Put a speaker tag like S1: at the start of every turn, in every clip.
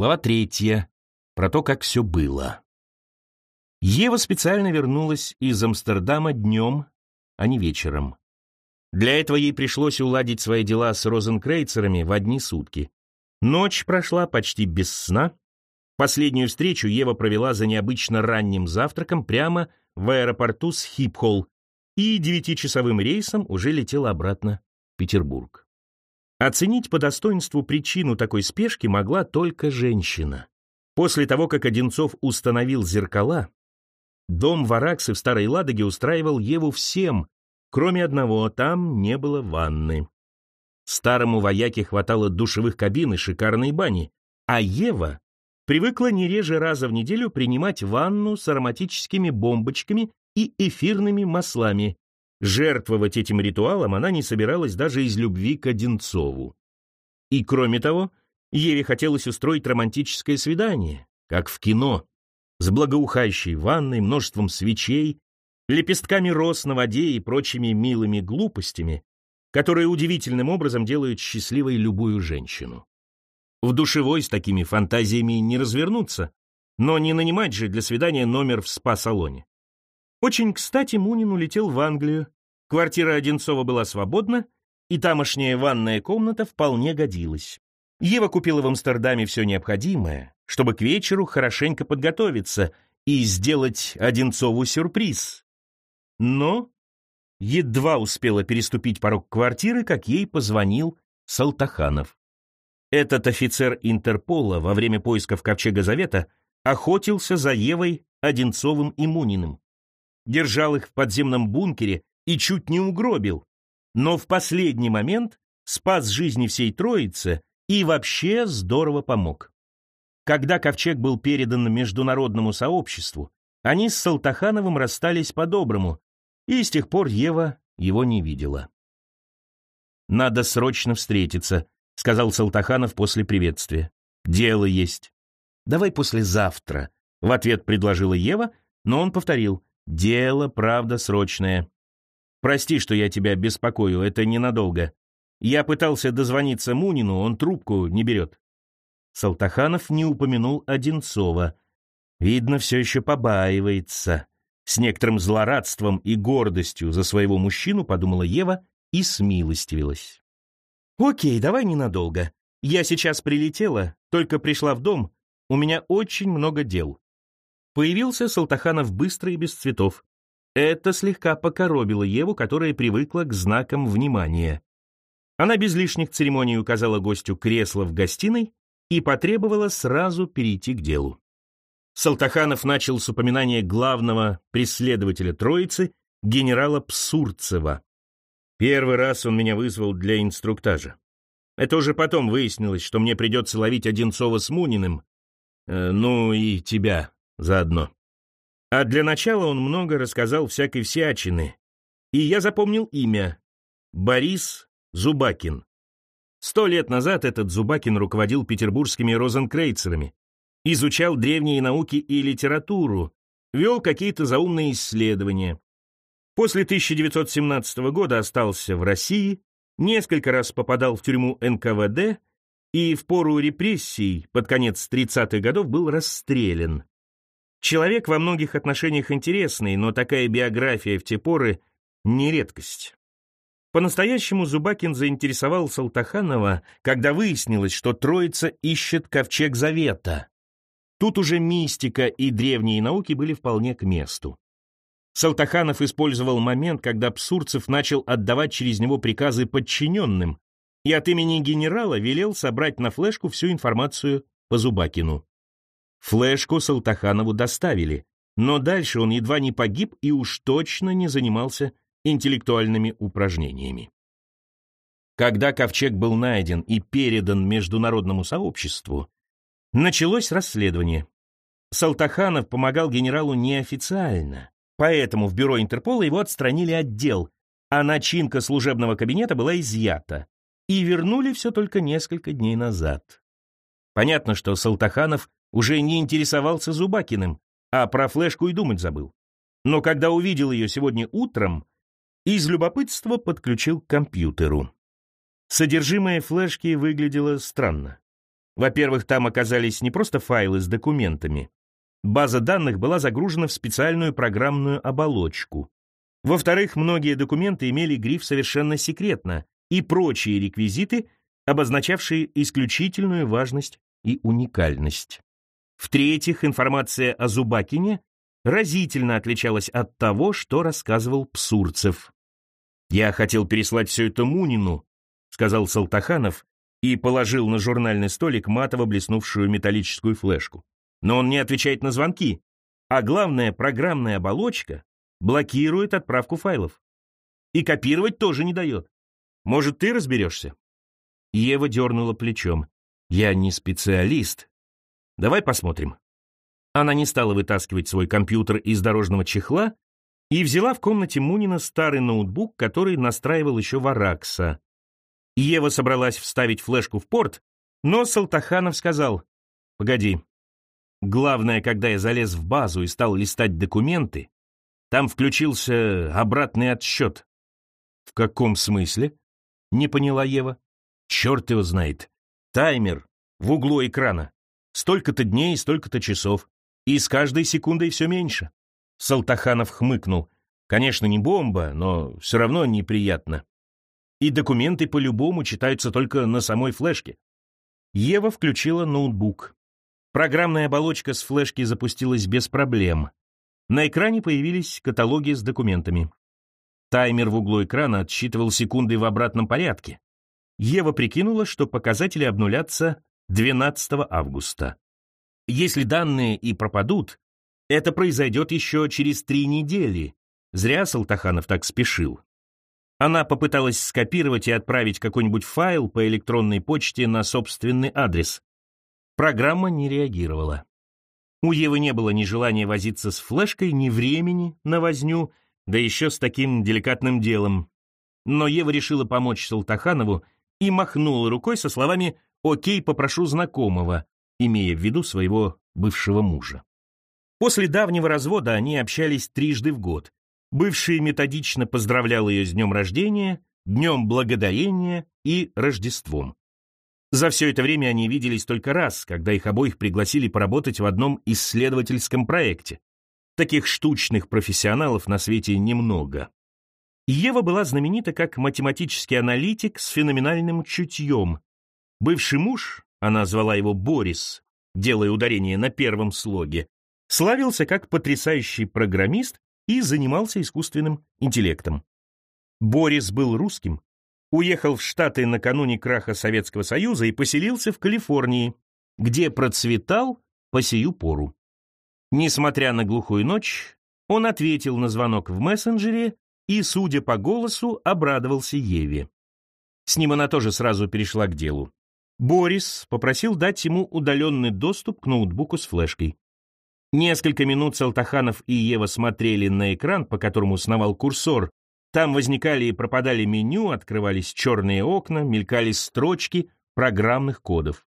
S1: Глава третья. Про то, как все было. Ева специально вернулась из Амстердама днем, а не вечером. Для этого ей пришлось уладить свои дела с розенкрейцерами в одни сутки. Ночь прошла почти без сна. Последнюю встречу Ева провела за необычно ранним завтраком прямо в аэропорту с Хипхолл и девятичасовым рейсом уже летела обратно в Петербург. Оценить по достоинству причину такой спешки могла только женщина. После того, как Одинцов установил зеркала, дом Вараксы в Старой Ладоге устраивал Еву всем, кроме одного, там не было ванны. Старому вояке хватало душевых кабин и шикарной бани, а Ева привыкла не реже раза в неделю принимать ванну с ароматическими бомбочками и эфирными маслами, Жертвовать этим ритуалом она не собиралась даже из любви к Одинцову. И кроме того, Еве хотелось устроить романтическое свидание, как в кино, с благоухающей ванной, множеством свечей, лепестками роз на воде и прочими милыми глупостями, которые удивительным образом делают счастливой любую женщину. В душевой с такими фантазиями не развернуться, но не нанимать же для свидания номер в спа-салоне. Очень кстати Мунин улетел в Англию. Квартира Одинцова была свободна, и тамошняя ванная комната вполне годилась. Ева купила в Амстердаме все необходимое, чтобы к вечеру хорошенько подготовиться и сделать Одинцову сюрприз. Но едва успела переступить порог квартиры, как ей позвонил Салтаханов. Этот офицер Интерпола во время поисков Ковчега Завета охотился за Евой, Одинцовым и Муниным держал их в подземном бункере и чуть не угробил, но в последний момент спас жизни всей троицы и вообще здорово помог. Когда ковчег был передан международному сообществу, они с Салтахановым расстались по-доброму, и с тех пор Ева его не видела. «Надо срочно встретиться», — сказал Салтаханов после приветствия. «Дело есть». «Давай послезавтра», — в ответ предложила Ева, но он повторил. Дело, правда, срочное. Прости, что я тебя беспокою, это ненадолго. Я пытался дозвониться Мунину, он трубку не берет. Салтаханов не упомянул Одинцова. Видно, все еще побаивается. С некоторым злорадством и гордостью за своего мужчину подумала Ева и смилостивилась. «Окей, давай ненадолго. Я сейчас прилетела, только пришла в дом. У меня очень много дел. Появился Салтаханов быстро и без цветов. Это слегка покоробило Еву, которая привыкла к знакам внимания. Она без лишних церемоний указала гостю кресло в гостиной и потребовала сразу перейти к делу. Салтаханов начал с упоминания главного преследователя Троицы, генерала Псурцева. Первый раз он меня вызвал для инструктажа. Это уже потом выяснилось, что мне придется ловить Одинцова с Муниным, э, ну и тебя, заодно. А для начала он много рассказал всякой всячины, и я запомнил имя — Борис Зубакин. Сто лет назад этот Зубакин руководил петербургскими розенкрейцерами, изучал древние науки и литературу, вел какие-то заумные исследования. После 1917 года остался в России, несколько раз попадал в тюрьму НКВД и в пору репрессий под конец 30-х годов был расстрелян. Человек во многих отношениях интересный, но такая биография в те поры — не редкость. По-настоящему Зубакин заинтересовал Салтаханова, когда выяснилось, что Троица ищет ковчег Завета. Тут уже мистика и древние науки были вполне к месту. Салтаханов использовал момент, когда Псурцев начал отдавать через него приказы подчиненным, и от имени генерала велел собрать на флешку всю информацию по Зубакину. Флешку Салтаханову доставили, но дальше он едва не погиб и уж точно не занимался интеллектуальными упражнениями. Когда ковчег был найден и передан международному сообществу, началось расследование. Салтаханов помогал генералу неофициально, поэтому в бюро Интерпола его отстранили от дел, а начинка служебного кабинета была изъята, и вернули все только несколько дней назад. Понятно, что Салтаханов уже не интересовался Зубакиным, а про флешку и думать забыл. Но когда увидел ее сегодня утром, из любопытства подключил к компьютеру. Содержимое флешки выглядело странно. Во-первых, там оказались не просто файлы с документами. База данных была загружена в специальную программную оболочку. Во-вторых, многие документы имели гриф «Совершенно секретно» и прочие реквизиты, обозначавшие исключительную важность и уникальность. В-третьих, информация о Зубакине разительно отличалась от того, что рассказывал Псурцев. «Я хотел переслать все это Мунину», — сказал Салтаханов и положил на журнальный столик матово блеснувшую металлическую флешку. «Но он не отвечает на звонки, а главное, программная оболочка блокирует отправку файлов. И копировать тоже не дает. Может, ты разберешься?» Ева дернула плечом. «Я не специалист. Давай посмотрим». Она не стала вытаскивать свой компьютер из дорожного чехла и взяла в комнате Мунина старый ноутбук, который настраивал еще Варакса. Ева собралась вставить флешку в порт, но Салтаханов сказал, «Погоди. Главное, когда я залез в базу и стал листать документы, там включился обратный отсчет». «В каком смысле?» — не поняла Ева. «Черт его знает. Таймер в углу экрана. Столько-то дней, столько-то часов. И с каждой секундой все меньше. Салтаханов хмыкнул. Конечно, не бомба, но все равно неприятно. И документы по-любому читаются только на самой флешке. Ева включила ноутбук. Программная оболочка с флешки запустилась без проблем. На экране появились каталоги с документами. Таймер в углу экрана отсчитывал секунды в обратном порядке. Ева прикинула, что показатели обнулятся 12 августа. Если данные и пропадут, это произойдет еще через три недели. Зря Салтаханов так спешил. Она попыталась скопировать и отправить какой-нибудь файл по электронной почте на собственный адрес. Программа не реагировала. У Евы не было ни желания возиться с флешкой, ни времени на возню, да еще с таким деликатным делом. Но Ева решила помочь Салтаханову и махнула рукой со словами «Окей, попрошу знакомого», имея в виду своего бывшего мужа. После давнего развода они общались трижды в год. Бывший методично поздравлял ее с днем рождения, днем благодарения и Рождеством. За все это время они виделись только раз, когда их обоих пригласили поработать в одном исследовательском проекте. Таких штучных профессионалов на свете немного. Ева была знаменита как математический аналитик с феноменальным чутьем. Бывший муж, она звала его Борис, делая ударение на первом слоге, славился как потрясающий программист и занимался искусственным интеллектом. Борис был русским, уехал в Штаты накануне краха Советского Союза и поселился в Калифорнии, где процветал по сию пору. Несмотря на глухую ночь, он ответил на звонок в мессенджере и, судя по голосу, обрадовался Еве. С ним она тоже сразу перешла к делу. Борис попросил дать ему удаленный доступ к ноутбуку с флешкой. Несколько минут Салтаханов и Ева смотрели на экран, по которому сновал курсор. Там возникали и пропадали меню, открывались черные окна, мелькали строчки программных кодов.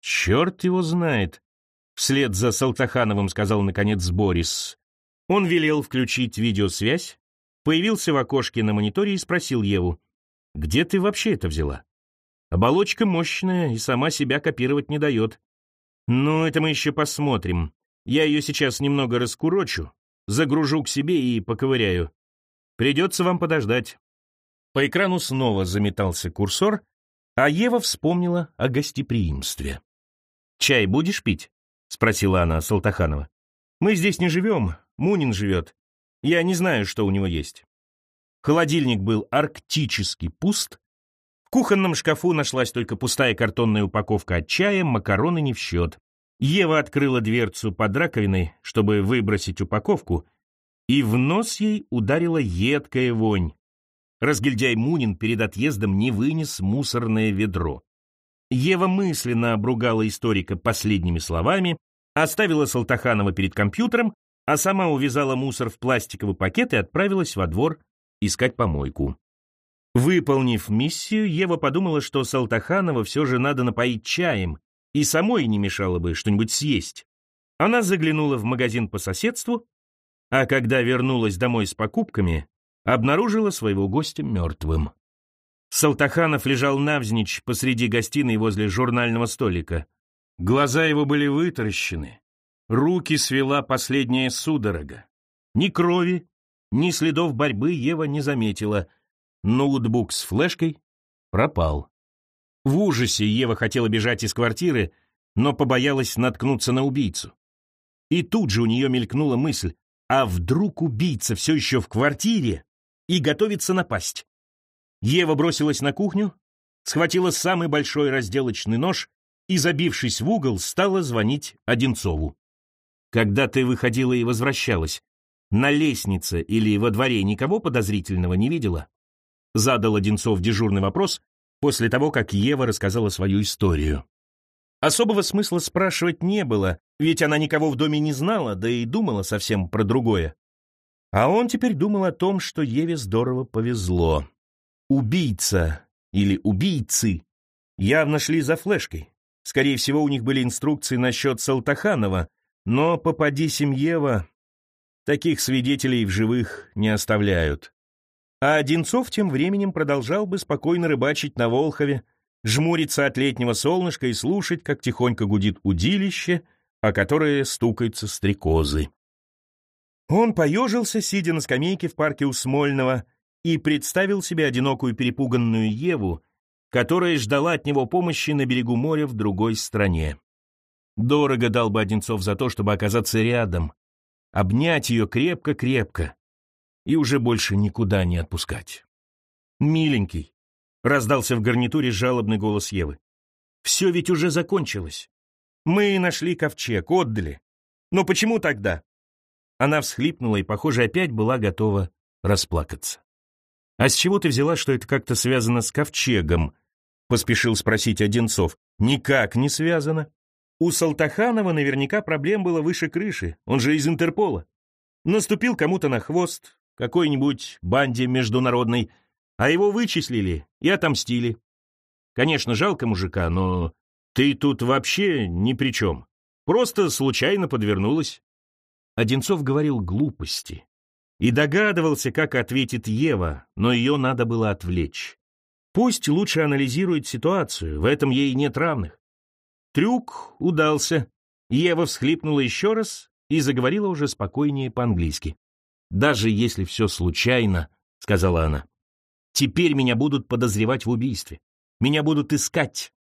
S1: «Черт его знает!» — вслед за Салтахановым сказал, наконец, Борис. Он велел включить видеосвязь, появился в окошке на мониторе и спросил Еву, «Где ты вообще это взяла?» Оболочка мощная и сама себя копировать не дает. Ну, это мы еще посмотрим. Я ее сейчас немного раскурочу, загружу к себе и поковыряю. Придется вам подождать. По экрану снова заметался курсор, а Ева вспомнила о гостеприимстве. «Чай будешь пить?» — спросила она Салтаханова. «Мы здесь не живем, Мунин живет. Я не знаю, что у него есть». Холодильник был арктически пуст, кухонном шкафу нашлась только пустая картонная упаковка от чая, макароны не в счет. Ева открыла дверцу под раковиной, чтобы выбросить упаковку, и в нос ей ударила едкая вонь. Разгильдяй Мунин перед отъездом не вынес мусорное ведро. Ева мысленно обругала историка последними словами, оставила Салтаханова перед компьютером, а сама увязала мусор в пластиковый пакет и отправилась во двор искать помойку. Выполнив миссию, Ева подумала, что Салтаханова все же надо напоить чаем, и самой не мешало бы что-нибудь съесть. Она заглянула в магазин по соседству, а когда вернулась домой с покупками, обнаружила своего гостя мертвым. Салтаханов лежал навзничь посреди гостиной возле журнального столика. Глаза его были вытаращены, руки свела последняя судорога. Ни крови, ни следов борьбы Ева не заметила. Ноутбук с флешкой пропал. В ужасе Ева хотела бежать из квартиры, но побоялась наткнуться на убийцу. И тут же у нее мелькнула мысль, а вдруг убийца все еще в квартире и готовится напасть? Ева бросилась на кухню, схватила самый большой разделочный нож и, забившись в угол, стала звонить Одинцову. «Когда ты выходила и возвращалась, на лестнице или во дворе никого подозрительного не видела?» Задал Одинцов дежурный вопрос после того, как Ева рассказала свою историю. Особого смысла спрашивать не было, ведь она никого в доме не знала, да и думала совсем про другое. А он теперь думал о том, что Еве здорово повезло. Убийца или убийцы явно шли за флешкой. Скорее всего, у них были инструкции насчет Салтаханова, но попади Семьева, таких свидетелей в живых не оставляют. А Одинцов тем временем продолжал бы спокойно рыбачить на Волхове, жмуриться от летнего солнышка и слушать, как тихонько гудит удилище, о которое стукаются стрекозы. Он поежился, сидя на скамейке в парке у Смольного, и представил себе одинокую перепуганную Еву, которая ждала от него помощи на берегу моря в другой стране. Дорого дал бы Одинцов за то, чтобы оказаться рядом, обнять ее крепко-крепко и уже больше никуда не отпускать. «Миленький», — раздался в гарнитуре жалобный голос Евы, — «все ведь уже закончилось. Мы нашли ковчег, отдали. Но почему тогда?» Она всхлипнула и, похоже, опять была готова расплакаться. «А с чего ты взяла, что это как-то связано с ковчегом?» поспешил спросить Одинцов. «Никак не связано. У Салтаханова наверняка проблем было выше крыши, он же из Интерпола. Наступил кому-то на хвост, какой-нибудь банде международной, а его вычислили и отомстили. Конечно, жалко мужика, но ты тут вообще ни при чем. Просто случайно подвернулась». Одинцов говорил глупости и догадывался, как ответит Ева, но ее надо было отвлечь. Пусть лучше анализирует ситуацию, в этом ей нет равных. Трюк удался. Ева всхлипнула еще раз и заговорила уже спокойнее по-английски. «Даже если все случайно», — сказала она, — «теперь меня будут подозревать в убийстве. Меня будут искать.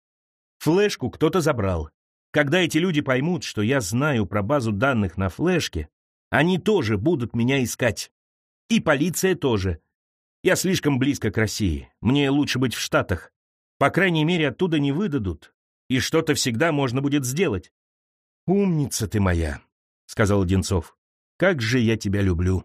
S1: Флешку кто-то забрал. Когда эти люди поймут, что я знаю про базу данных на флешке, они тоже будут меня искать. И полиция тоже. Я слишком близко к России. Мне лучше быть в Штатах. По крайней мере, оттуда не выдадут. И что-то всегда можно будет сделать. «Умница ты моя», — сказал Одинцов. «Как же я тебя люблю.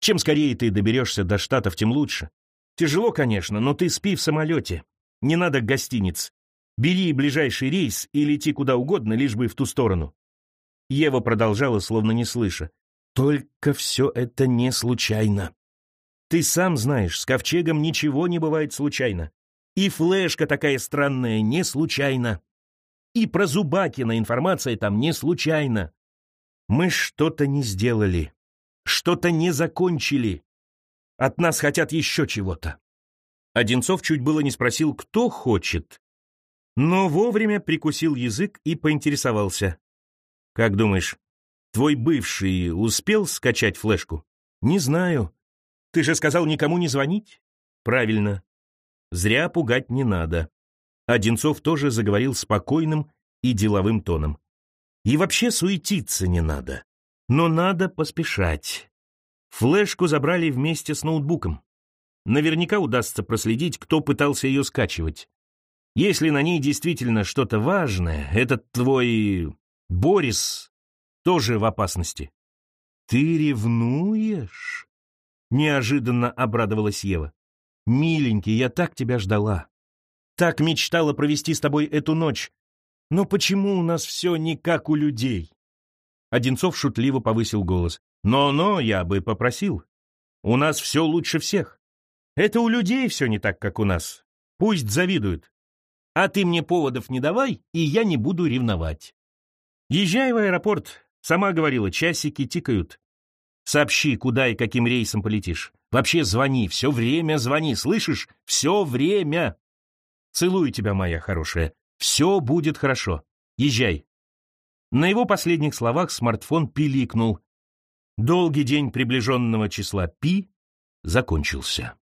S1: Чем скорее ты доберешься до Штатов, тем лучше. Тяжело, конечно, но ты спи в самолете. Не надо гостиниц. Бери ближайший рейс и лети куда угодно, лишь бы в ту сторону». Ева продолжала, словно не слыша. «Только все это не случайно. Ты сам знаешь, с ковчегом ничего не бывает случайно. И флешка такая странная не случайно. И про Зубакина информация там не случайно. Мы что-то не сделали, что-то не закончили. От нас хотят еще чего-то. Одинцов чуть было не спросил, кто хочет, но вовремя прикусил язык и поинтересовался. «Как думаешь, твой бывший успел скачать флешку?» «Не знаю. Ты же сказал никому не звонить? Правильно. Зря пугать не надо. Одинцов тоже заговорил спокойным и деловым тоном. И вообще суетиться не надо. Но надо поспешать. Флешку забрали вместе с ноутбуком. Наверняка удастся проследить, кто пытался ее скачивать. Если на ней действительно что-то важное, этот твой Борис тоже в опасности. Ты ревнуешь? Неожиданно обрадовалась Ева. «Миленький, я так тебя ждала. Так мечтала провести с тобой эту ночь. Но почему у нас все не как у людей?» Одинцов шутливо повысил голос. «Но-но, я бы попросил. У нас все лучше всех. Это у людей все не так, как у нас. Пусть завидуют. А ты мне поводов не давай, и я не буду ревновать. Езжай в аэропорт. Сама говорила, часики тикают. Сообщи, куда и каким рейсом полетишь. Вообще звони, все время звони, слышишь? Все время. Целую тебя, моя хорошая. Все будет хорошо. Езжай. На его последних словах смартфон пиликнул. Долгий день приближенного числа пи закончился.